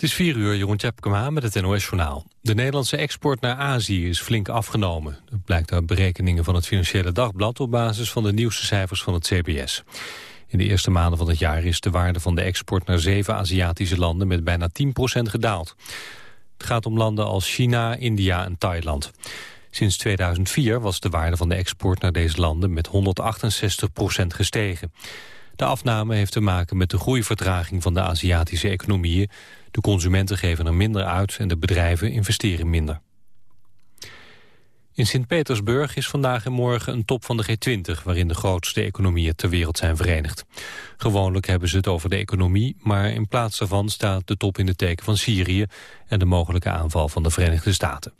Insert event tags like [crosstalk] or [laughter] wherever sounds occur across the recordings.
Het is 4 uur, Jeroen Tjepkema met het NOS-journaal. De Nederlandse export naar Azië is flink afgenomen. Dat blijkt uit berekeningen van het Financiële Dagblad... op basis van de nieuwste cijfers van het CBS. In de eerste maanden van het jaar is de waarde van de export... naar zeven Aziatische landen met bijna 10% gedaald. Het gaat om landen als China, India en Thailand. Sinds 2004 was de waarde van de export naar deze landen... met 168% gestegen. De afname heeft te maken met de groeivertraging van de Aziatische economieën. De consumenten geven er minder uit en de bedrijven investeren minder. In Sint-Petersburg is vandaag en morgen een top van de G20... waarin de grootste economieën ter wereld zijn verenigd. Gewoonlijk hebben ze het over de economie... maar in plaats daarvan staat de top in het teken van Syrië... en de mogelijke aanval van de Verenigde Staten.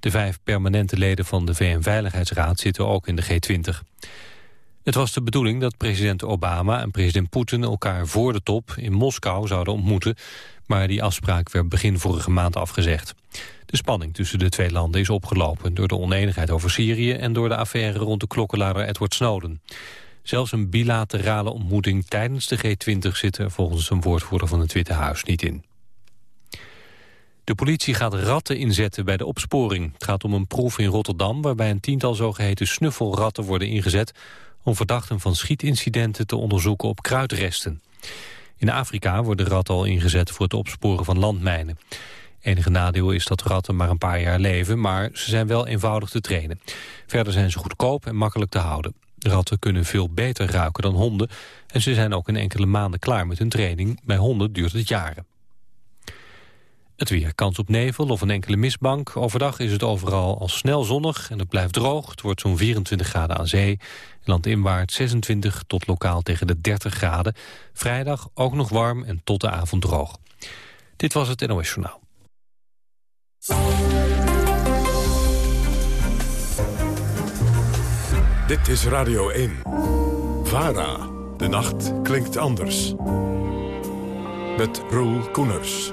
De vijf permanente leden van de VN-veiligheidsraad zitten ook in de G20. Het was de bedoeling dat president Obama en president Poetin elkaar voor de top in Moskou zouden ontmoeten, maar die afspraak werd begin vorige maand afgezegd. De spanning tussen de twee landen is opgelopen door de oneenigheid over Syrië en door de affaire rond de klokkenluider Edward Snowden. Zelfs een bilaterale ontmoeting tijdens de G20 zit er volgens een woordvoerder van het Witte Huis niet in. De politie gaat ratten inzetten bij de opsporing. Het gaat om een proef in Rotterdam waarbij een tiental zogeheten snuffelratten worden ingezet om verdachten van schietincidenten te onderzoeken op kruidresten. In Afrika worden ratten al ingezet voor het opsporen van landmijnen. Enige nadeel is dat ratten maar een paar jaar leven, maar ze zijn wel eenvoudig te trainen. Verder zijn ze goedkoop en makkelijk te houden. Ratten kunnen veel beter ruiken dan honden en ze zijn ook in enkele maanden klaar met hun training. Bij honden duurt het jaren. Het weer, kans op nevel of een enkele mistbank. Overdag is het overal al snel zonnig en het blijft droog. Het wordt zo'n 24 graden aan zee. Landinwaarts 26 tot lokaal tegen de 30 graden. Vrijdag ook nog warm en tot de avond droog. Dit was het NOS Journaal. Dit is Radio 1. VARA. De nacht klinkt anders. Met Roel Koeners.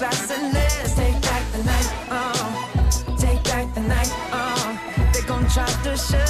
Glass and take back the night. Uh, take back the night. Uh, they gon' try to shut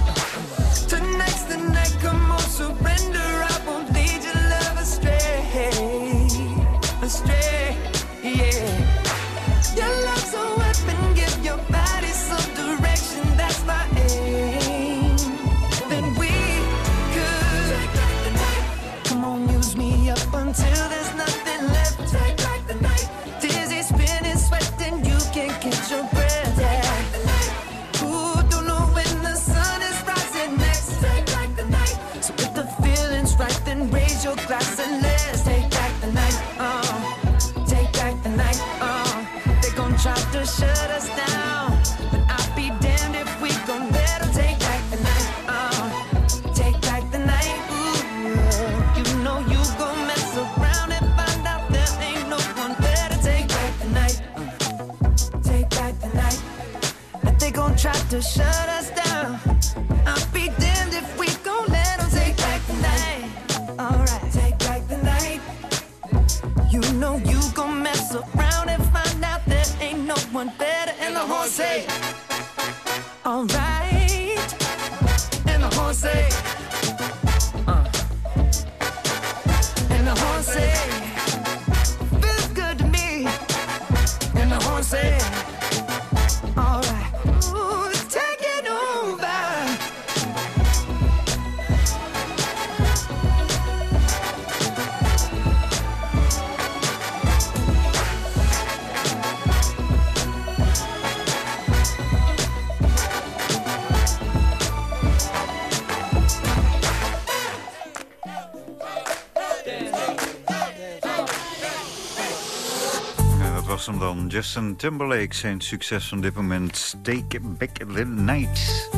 Justin Timberlake, zijn succes van dit moment. Take Back the Night.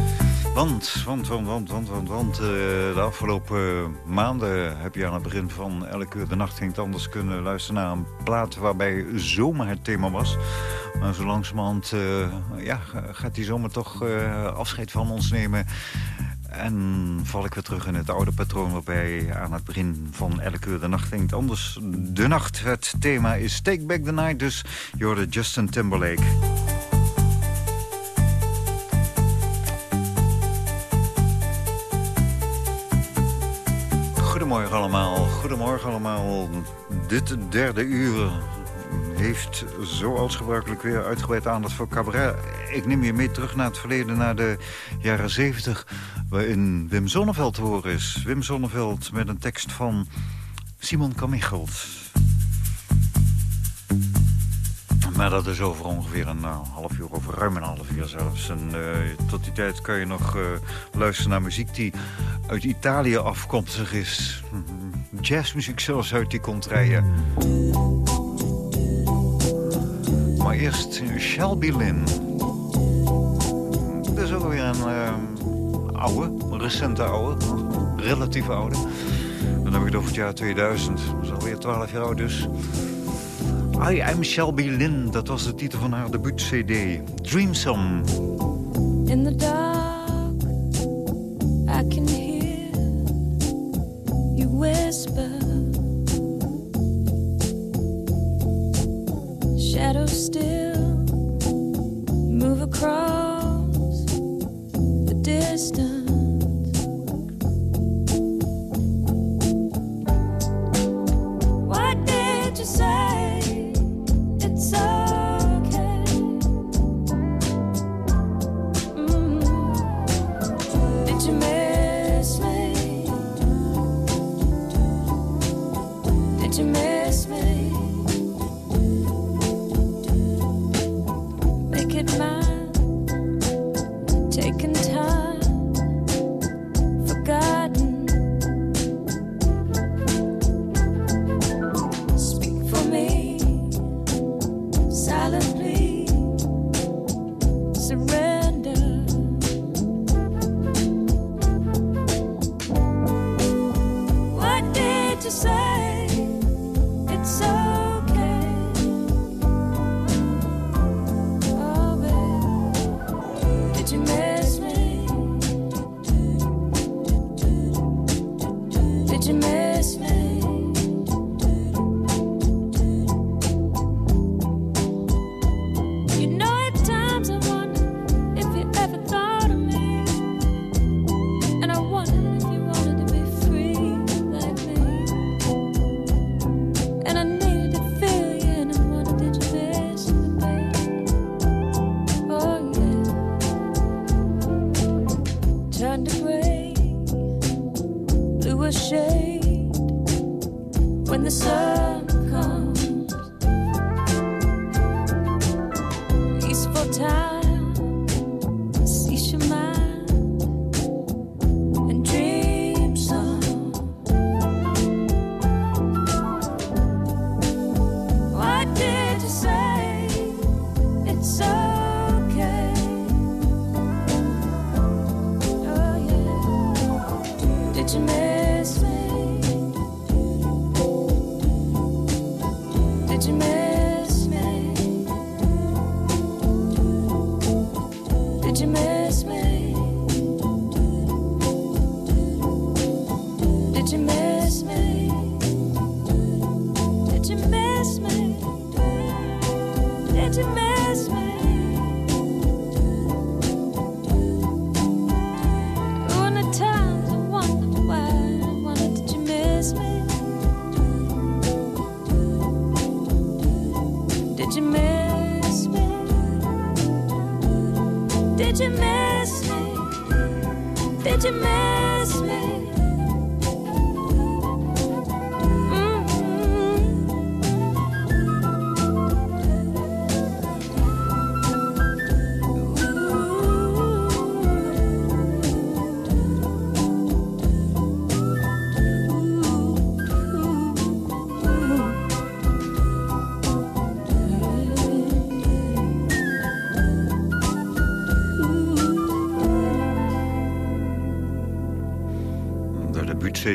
Want, want, want, want, want, want, eh, de afgelopen maanden heb je aan het begin van elke uur de nacht ging anders kunnen luisteren naar een plaat waarbij zomer het thema was. Maar zo langzamerhand eh, ja, gaat die zomer toch eh, afscheid van ons nemen. En val ik weer terug in het oude patroon waarbij aan het begin van elke uur de nacht het anders. De nacht, het thema is Take Back the Night, dus je Justin Timberlake. Goedemorgen allemaal, goedemorgen allemaal. Dit derde uur heeft zoals gebruikelijk weer uitgebreid aandacht voor cabaret. Ik neem je mee terug naar het verleden, naar de jaren 70... waarin Wim Zonneveld te horen is. Wim Zonneveld met een tekst van Simon Kamichelt. Maar dat is over ongeveer een nou, half uur, over ruim een half uur zelfs. En eh, tot die tijd kan je nog eh, luisteren naar muziek die uit Italië afkomstig is. Jazzmuziek zelfs uit die contraien. Maar eerst Shelby Lynn. Dat is ook weer een eh, oude, recente oude, relatief oude. Dan heb ik het over het jaar 2000. Dat is alweer 12 jaar oud dus. I Am Shelby Lynn, dat was de titel van haar debuut-cd. Dream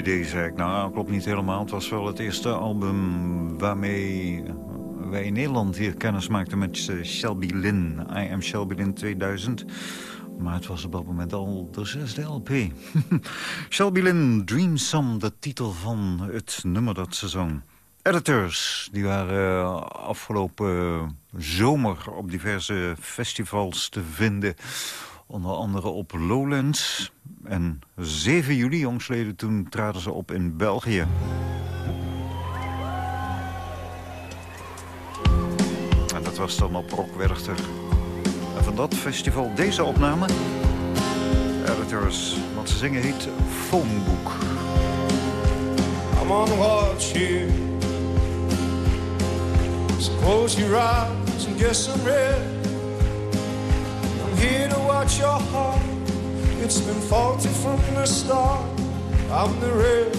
debuut-cd zei ik, nou klopt niet helemaal. Het was wel het eerste album waarmee wij in Nederland hier kennis maakten met eh, Shelby Lynn. I Am Shelby Lynn 2000. Maar het was op dat moment al de zesde LP. [laughs] Shelby Lynn, Some, de titel van het nummer dat ze zong. Editors, die waren eh, afgelopen zomer op diverse festivals te vinden. Onder andere op Lowlands. En 7 juli, jongsleden, toen traden ze op in België. En dat was dan op Rockwerchter. En van dat festival deze opname. Editors, wat ze zingen heet Phonebook. I'm on watch here. Close your eyes and. I'm here watch your heart. It's been faulty from the start. I'm the red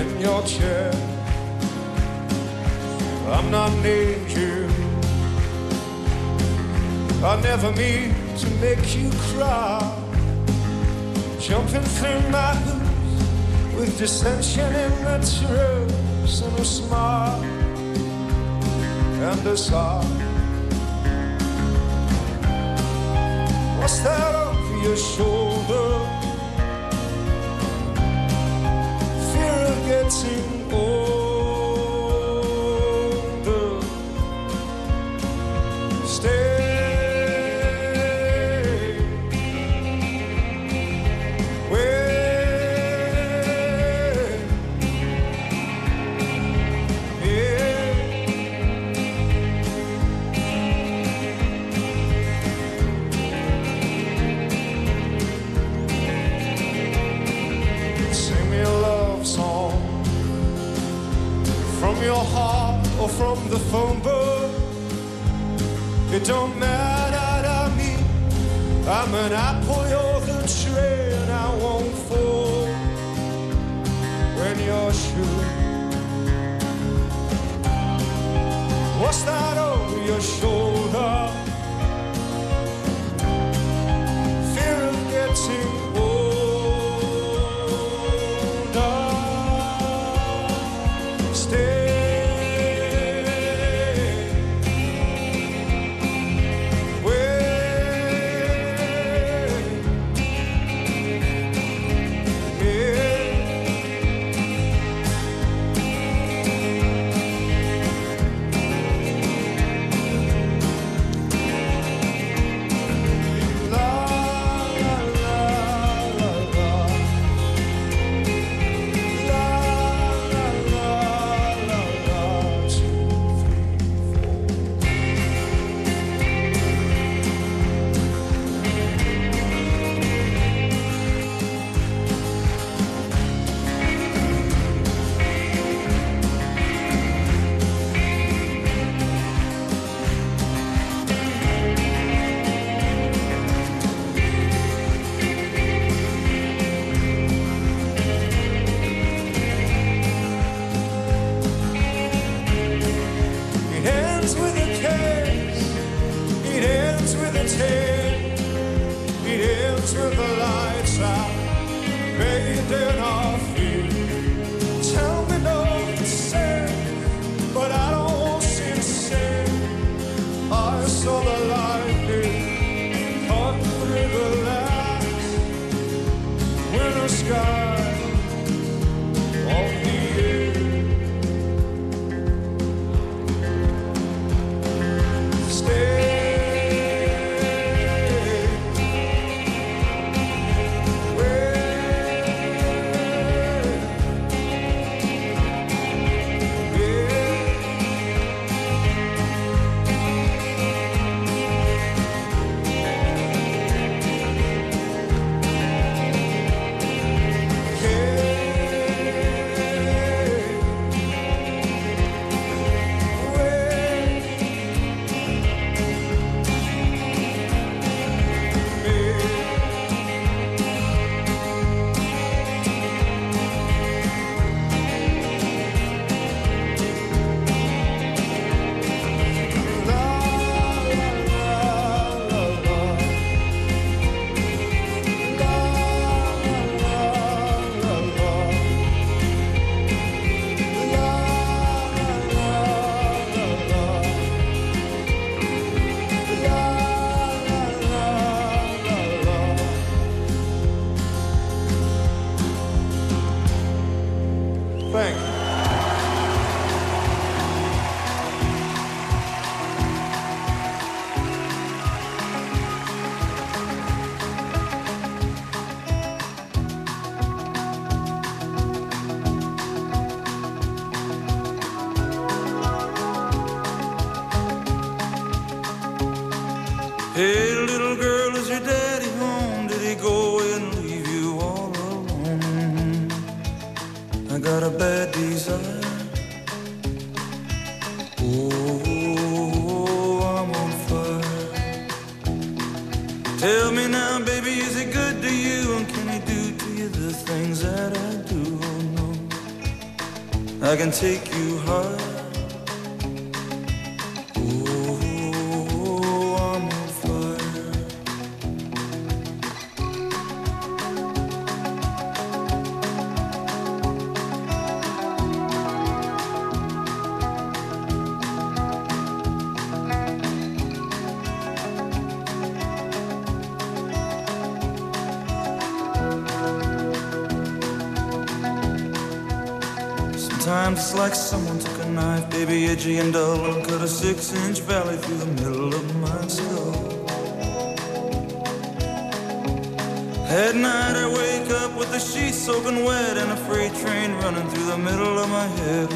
in your chair. I'm not nature. I never mean to make you cry. Jumping through my hoops with dissension in the truth and a smile and a sigh. What's that over your shoulder? take six-inch valley through the middle of my skull. At night I wake up with the sheets soaking wet and a freight train running through the middle of my head.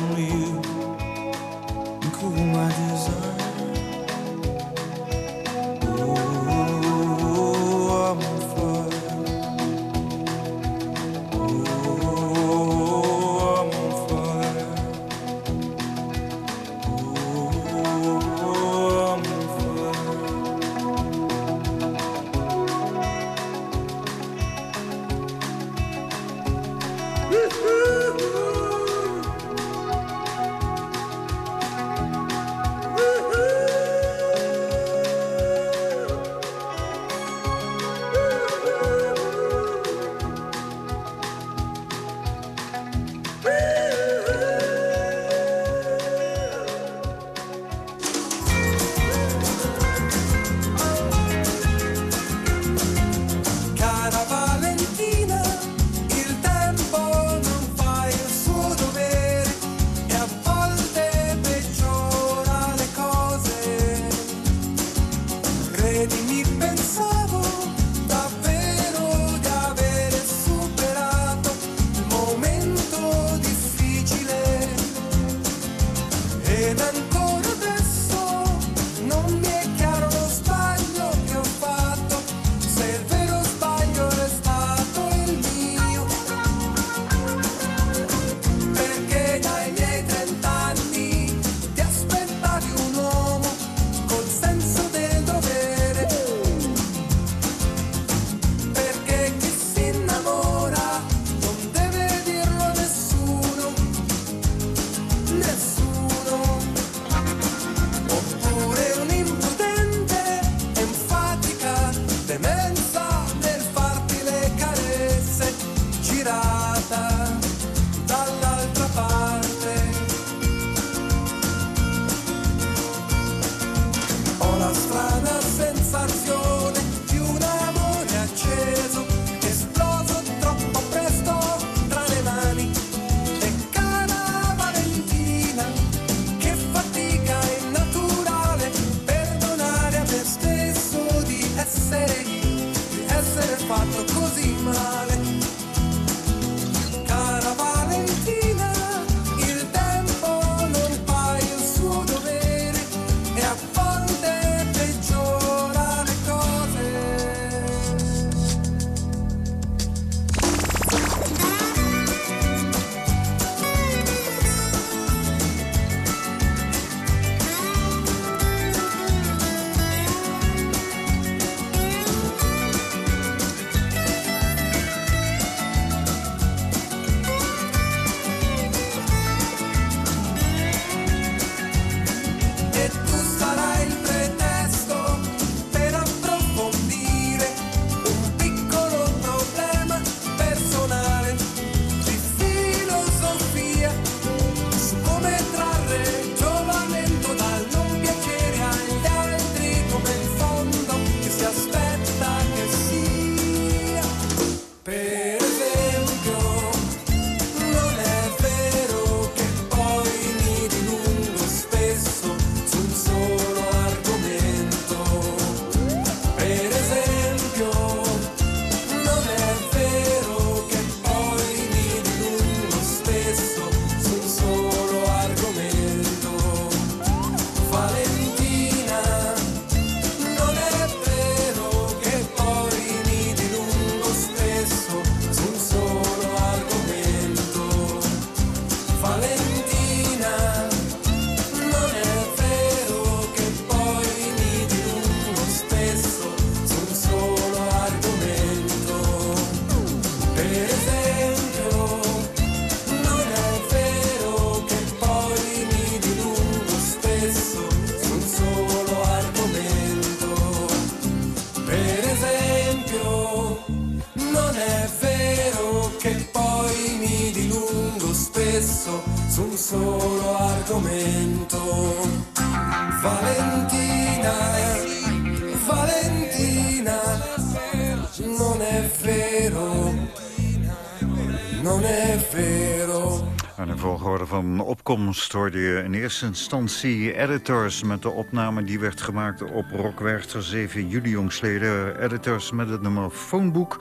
Volgorde van opkomst hoorde je in eerste instantie editors... met de opname die werd gemaakt op Rockwerchter 7 juli jongsleden. Editors met het nummer Phonebook.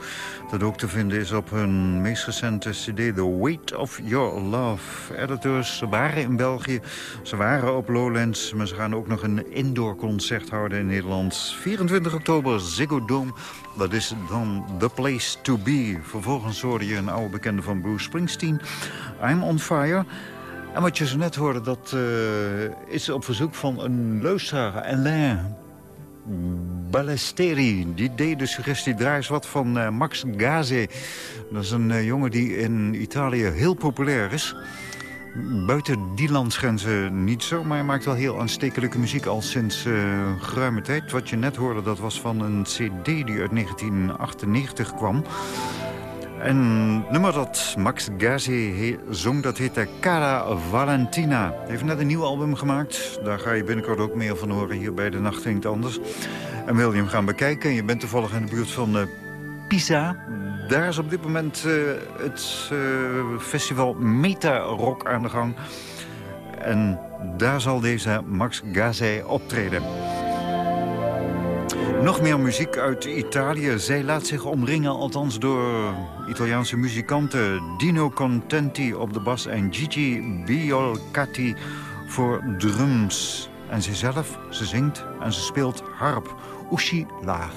Dat ook te vinden is op hun meest recente cd The Weight of Your Love. Editors waren in België, ze waren op Lowlands... maar ze gaan ook nog een indoor concert houden in Nederland. 24 oktober, Ziggo Dome. Dat is dan the place to be. Vervolgens hoorde je een oude bekende van Bruce Springsteen... I'm on fire. En wat je zo net hoorde, dat uh, is op verzoek van een luisteraar, Alain Ballesteri. Die deed de suggestie, draai eens wat van uh, Max Gaze. Dat is een uh, jongen die in Italië heel populair is. Buiten die landsgrenzen niet zo, maar hij maakt wel heel aanstekelijke muziek al sinds geruime tijd. Wat je net hoorde, dat was van een cd die uit 1998 kwam. En nummer dat Max Gazi zong, dat heette Cara Valentina. Hij heeft net een nieuw album gemaakt. Daar ga je binnenkort ook meer van horen hier bij De Nacht Klinkt Anders. En wil je hem gaan bekijken, je bent toevallig in de buurt van uh, Pisa... Daar is op dit moment uh, het uh, festival Meta Rock aan de gang. En daar zal deze Max Gazi optreden. Nog meer muziek uit Italië. Zij laat zich omringen, althans door Italiaanse muzikanten. Dino Contenti op de bas en Gigi Biolcati voor drums. En zijzelf, ze zingt en ze speelt harp. Usci laag.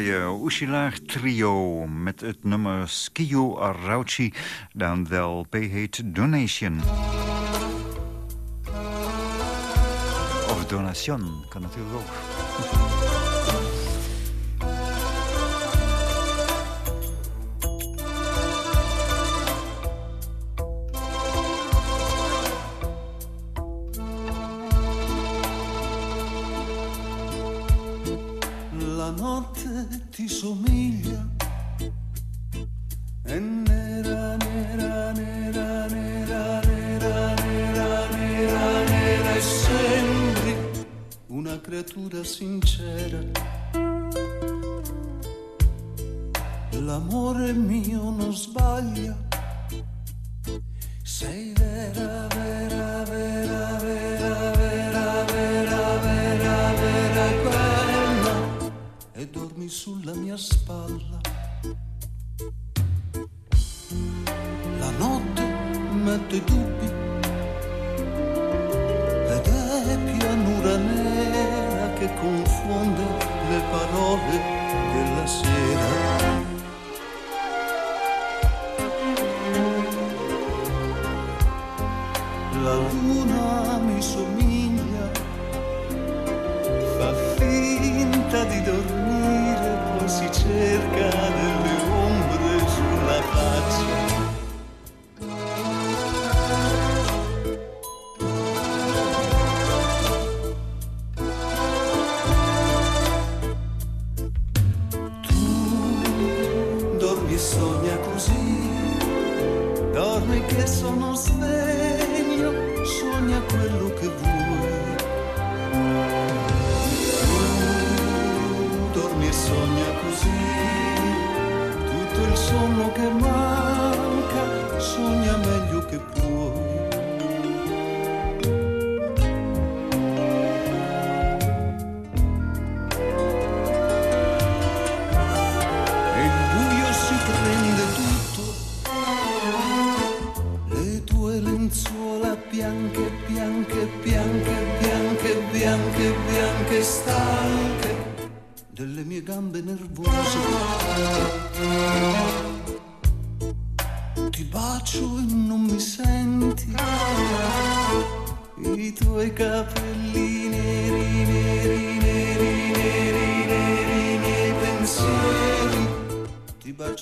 Italië. Trio met het nummer Skio Arauci. Dan wel P heet Donation. Of Donation, kan natuurlijk ook. [laughs]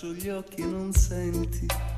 sugli occhi non senti.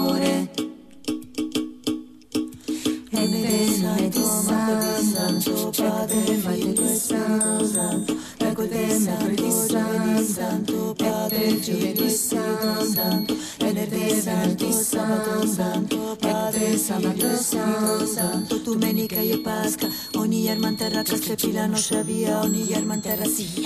Santo, Santo, Padre Santo, Santo, Santo, y Pasca, Oni Yerman Terra, Castrepila, no sabía, Oni Yerman Terra, sí.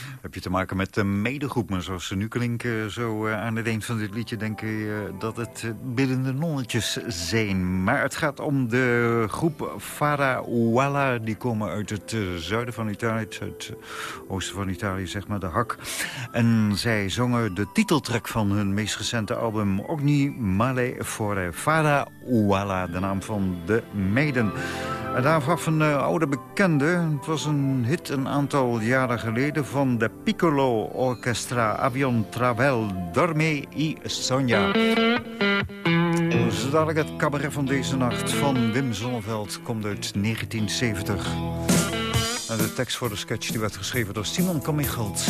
Heb je te maken met de medegroep, maar zoals ze nu klinken... zo eh, aan het eind van dit liedje denk je eh, dat het eh, biddende nonnetjes zijn. Maar het gaat om de groep Farawalla. Die komen uit het zuiden van Italië, het oosten van Italië, zeg maar, de hak. En zij zongen de titeltrack van hun meest recente album... Ogni Male Fore Farawalla, de naam van de meiden. En daarvan een oude bekende. Het was een hit een aantal jaren geleden van de Piccolo Orchestra, Avion Travel, Dorme y Sonja. Zodat ik het cabaret van deze nacht van Wim Zonneveld komt uit 1970. En de tekst voor de sketch die werd geschreven door Simon Kamichelt.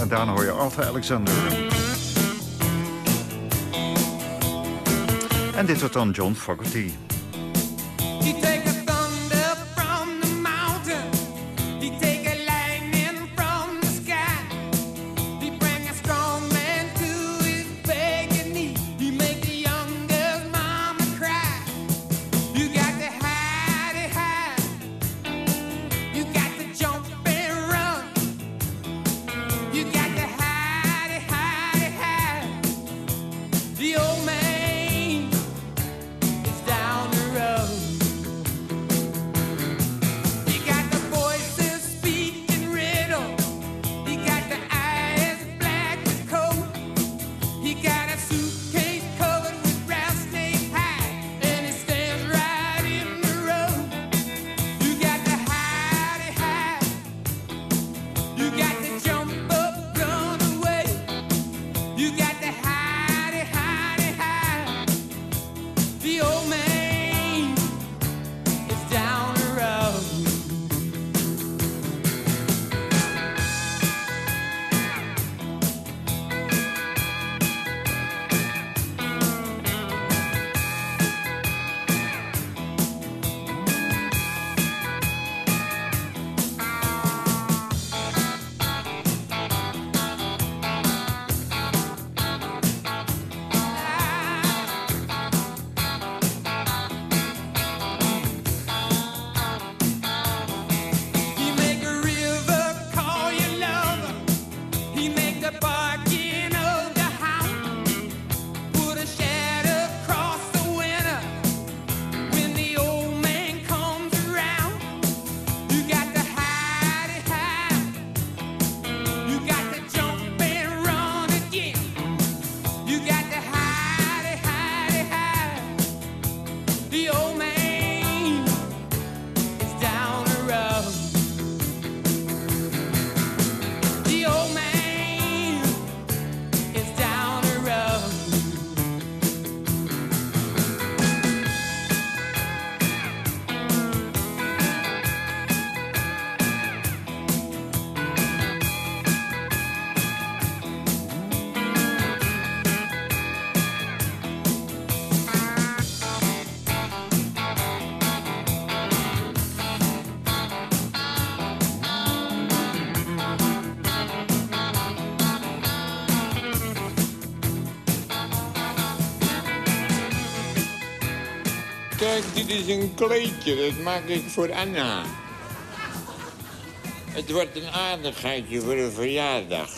En daarna hoor je Arthur Alexander. En dit wordt dan John Fogerty. Dit is een kleedje, dat maak ik voor Anna. Het wordt een aardigheidje voor een verjaardag.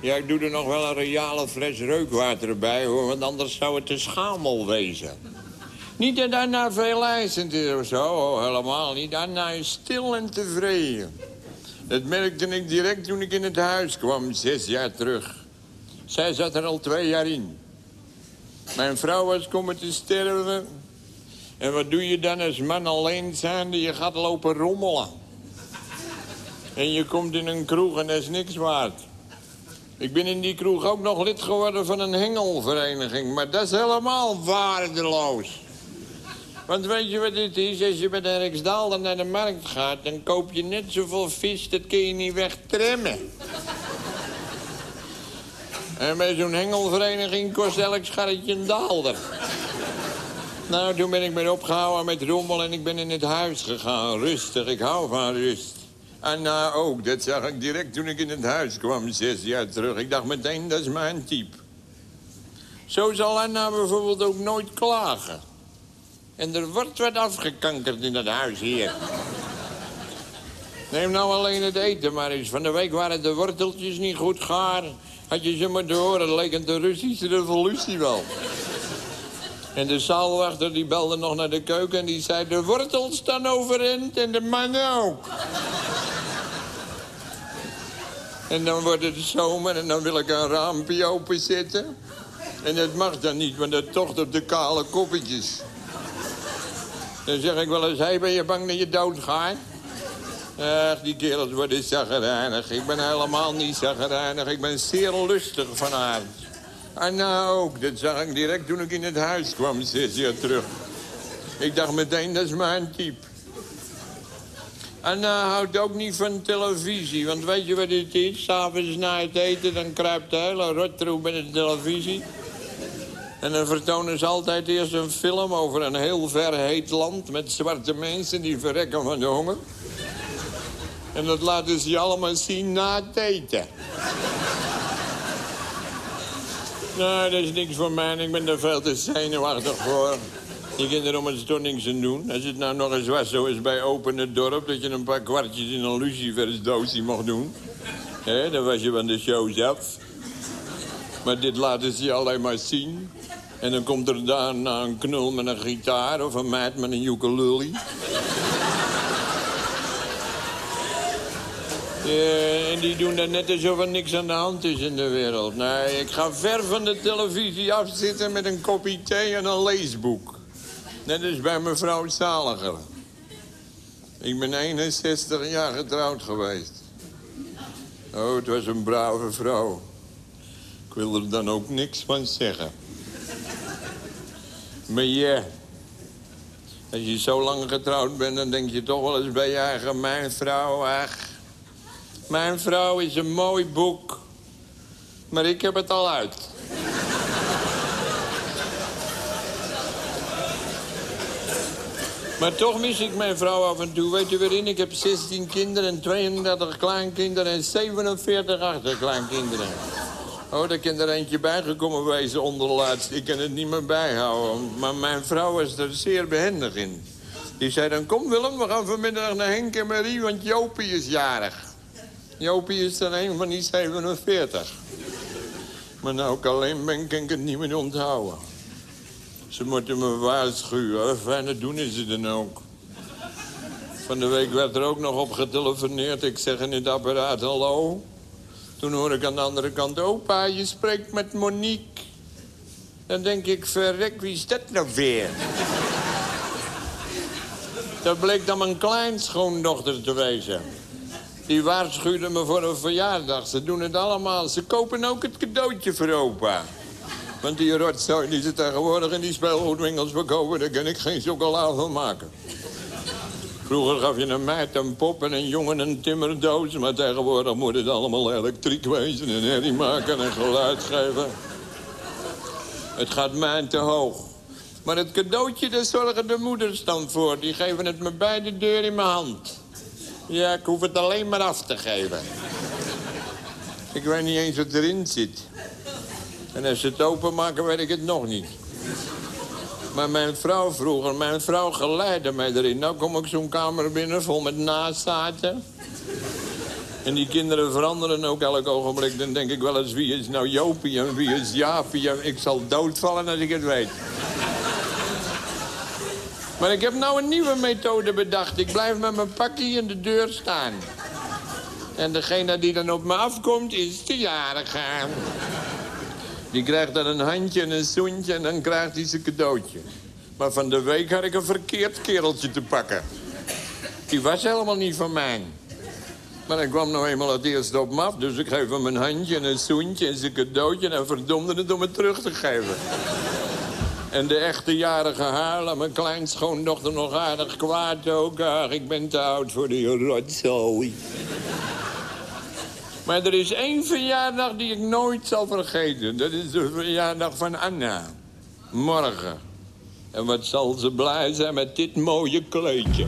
Ja, ik doe er nog wel een reale fles reukwater bij, hoor, want anders zou het een schamel wezen. Niet dat Anna veel eisend is of zo, helemaal niet. Anna is stil en tevreden. Dat merkte ik direct toen ik in het huis kwam, zes jaar terug. Zij zat er al twee jaar in. Mijn vrouw was komen te sterven. En wat doe je dan als man alleen zijnde? Je gaat lopen rommelen. En je komt in een kroeg en dat is niks waard. Ik ben in die kroeg ook nog lid geworden van een hengelvereniging. Maar dat is helemaal waardeloos. Want weet je wat het is? Als je met een Rijksdaalder naar de markt gaat... dan koop je net zoveel vis, dat kun je niet wegtremmen. En bij zo'n hengelvereniging kost elk scharretje een daalder. Nou, toen ben ik me opgehouden met rommel en ik ben in het huis gegaan. Rustig, ik hou van rust. En nou ook, dat zag ik direct toen ik in het huis kwam, zes jaar terug. Ik dacht meteen, dat is mijn type. Zo zal Anna bijvoorbeeld ook nooit klagen. En er wordt wat afgekankerd in dat huis hier. Neem nou alleen het eten maar eens. Van de week waren de worteltjes niet goed gaar. Had je ze maar door, het leek het de Russische revolutie wel. En de zaalwachter die belde nog naar de keuken en die zei... de wortels staan overeind en de mannen ook. en dan wordt het zomer en dan wil ik een raampje openzetten. En dat mag dan niet, want dat tocht op de kale koppetjes. Dan zeg ik wel eens, hey, ben je bang dat je doodgaat? Ach, die kerels worden zaggerijnig. Ik ben helemaal niet zaggerijnig. Ik ben zeer lustig van aard. En nou ook, dat zag ik direct toen ik in het huis kwam, zes jaar terug. Ik dacht meteen, dat is mijn type. En nou houdt ook niet van televisie, want weet je wat het is? S'avonds na het eten, dan kruipt de hele rottroep bij de televisie. En dan vertonen ze altijd eerst een film over een heel ver heet land... met zwarte mensen die verrekken van de honger. En dat laten ze allemaal zien na het eten. Nou, dat is niks voor mij. Ik ben er veel te zenuwachtig voor. Je kunt er om het niks aan doen. Als het nou nog eens was zoals bij Open het Dorp... dat je een paar kwartjes in een lucifersdoosje mocht doen... Hè, dan was je van de show af. Maar dit laten ze je alleen maar zien. En dan komt er daarna een knul met een gitaar... of een meid met een ukulele. Ja, en die doen dan net alsof er niks aan de hand is in de wereld. Nee, ik ga ver van de televisie afzitten met een kopje thee en een leesboek. Net als bij mevrouw Zaliger. Ik ben 61 jaar getrouwd geweest. Oh, het was een brave vrouw. Ik wil er dan ook niks van zeggen. Maar ja, als je zo lang getrouwd bent... dan denk je toch wel eens bij je eigen... mijn vrouw, ach... Mijn vrouw is een mooi boek. Maar ik heb het al uit. Maar toch mis ik mijn vrouw af en toe. Weet je waarin? Ik heb 16 kinderen en 32 kleinkinderen en 47 achterkleinkinderen. Oh, daar kan er eentje bijgekomen wezen onder de laatste. Ik kan het niet meer bijhouden. Maar mijn vrouw was er zeer behendig in. Die zei dan, kom Willem, we gaan vanmiddag naar Henk en Marie, want Jopie is jarig. Jopie is er een van die 47. Maar nou ik alleen ben, kan ik het niet meer onthouden. Ze moeten me waarschuwen. Fijn, dat doen ze dan ook. Van de week werd er ook nog op getelefoneerd. Ik zeg in het apparaat hallo. Toen hoor ik aan de andere kant... Opa, je spreekt met Monique. Dan denk ik, verrek, wie is dat nou weer? Dat bleek dan mijn kleinschoondochter te wezen. Die waarschuwde me voor een verjaardag. Ze doen het allemaal. Ze kopen ook het cadeautje voor opa. Want die rotzooi die ze tegenwoordig in die speelgoedwinkels verkopen... daar kan ik geen chocola van maken. Vroeger gaf je een meid een pop en een jongen een timmerdoos... maar tegenwoordig moet het allemaal elektriek wezen en herrie maken en geluid geven. Het gaat mij te hoog. Maar het cadeautje, daar zorgen de moeders dan voor. Die geven het me bij de deur in mijn hand. Ja, ik hoef het alleen maar af te geven. Ik weet niet eens wat erin zit. En als ze het openmaken, weet ik het nog niet. Maar mijn vrouw vroeger, mijn vrouw geleidde mij erin. Nou kom ik zo'n kamer binnen vol met nazaten. En die kinderen veranderen ook elk ogenblik. Dan denk ik wel eens, wie is nou Jopie en wie is Jaapie? Ik zal doodvallen als ik het weet. Maar ik heb nou een nieuwe methode bedacht. Ik blijf met mijn pakje in de deur staan. En degene die dan op me afkomt, is de jarige. Die krijgt dan een handje en een zoentje en dan krijgt hij zijn cadeautje. Maar van de week had ik een verkeerd kereltje te pakken. Die was helemaal niet van mij. Maar hij kwam nou eenmaal het eerste op me af, dus ik geef hem een handje en een zoentje en zijn cadeautje... en verdomde het om het terug te geven. En de echte jarige Haarlem, mijn kleinschoondochter nog aardig kwaad ook. Ik ben te oud voor die rotzooi. Maar er is één verjaardag die ik nooit zal vergeten. Dat is de verjaardag van Anna. Morgen. En wat zal ze blij zijn met dit mooie kleedje.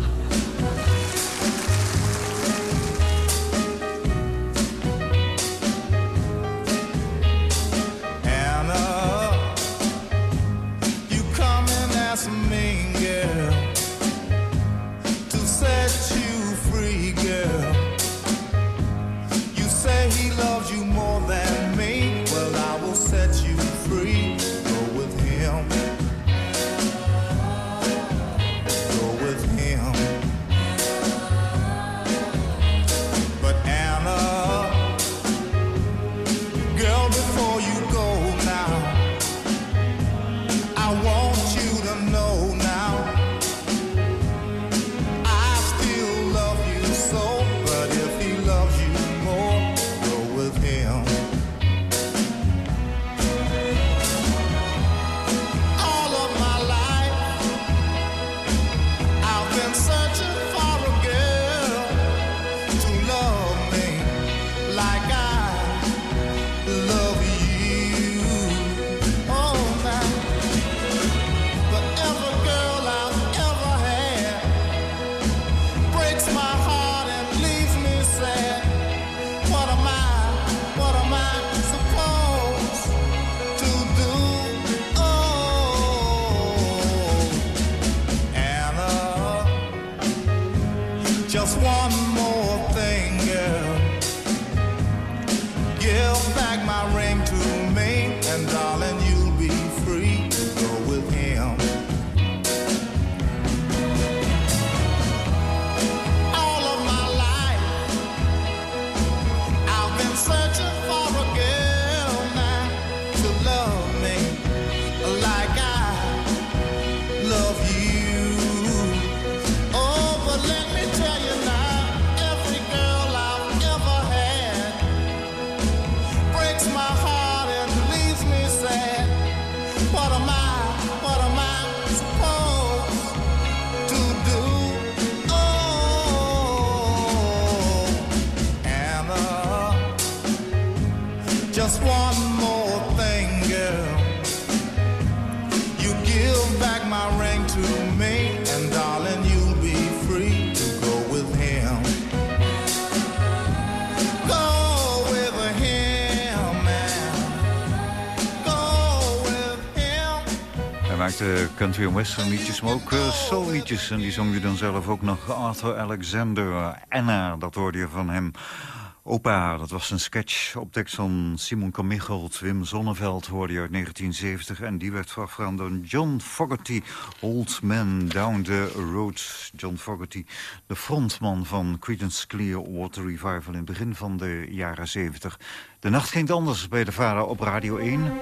Country en western liedjes, maar ook uh, soul liedjes. En die zong je dan zelf ook nog Arthur Alexander. Anna, dat hoorde je van hem. Opa, dat was een sketch op tekst van Simon Kamichelt. Wim Zonneveld hoorde je uit 1970. En die werd voorafgegaan door John Fogerty. Old Man Down the Road. John Fogerty, de frontman van Creedence Clearwater Revival... in het begin van de jaren 70. De nacht ging anders bij de vader op Radio 1...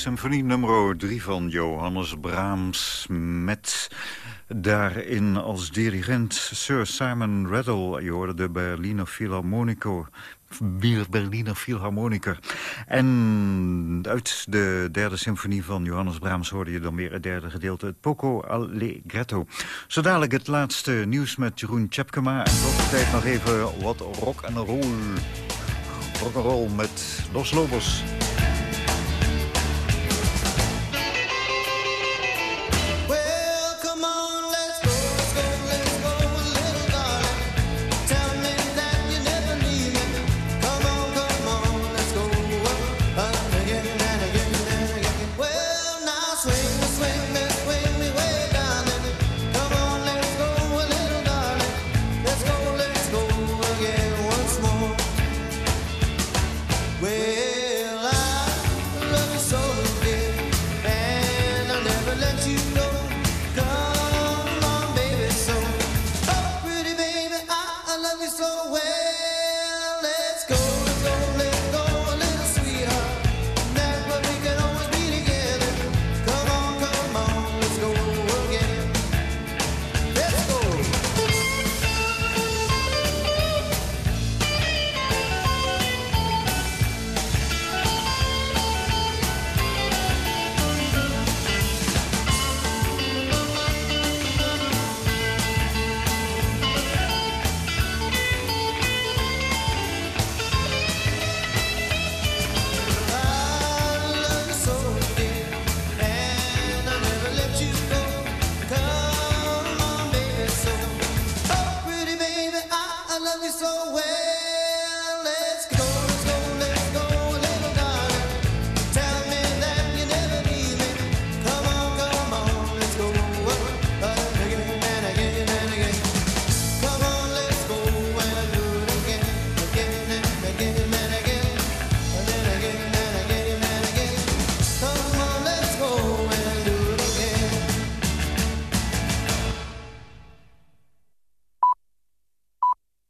symfonie nummer 3 van Johannes Brahms... met daarin als dirigent Sir Simon Rattle. Je hoorde de Berliner Philharmonico Berliner Philharmoniker. En uit de derde symfonie van Johannes Brahms hoorde je dan weer het derde gedeelte, het Poco Allegretto. Zo dadelijk het laatste nieuws met Jeroen Tjepkema. En tot de tijd nog even wat rock and roll. Rock and roll met Los Lobos.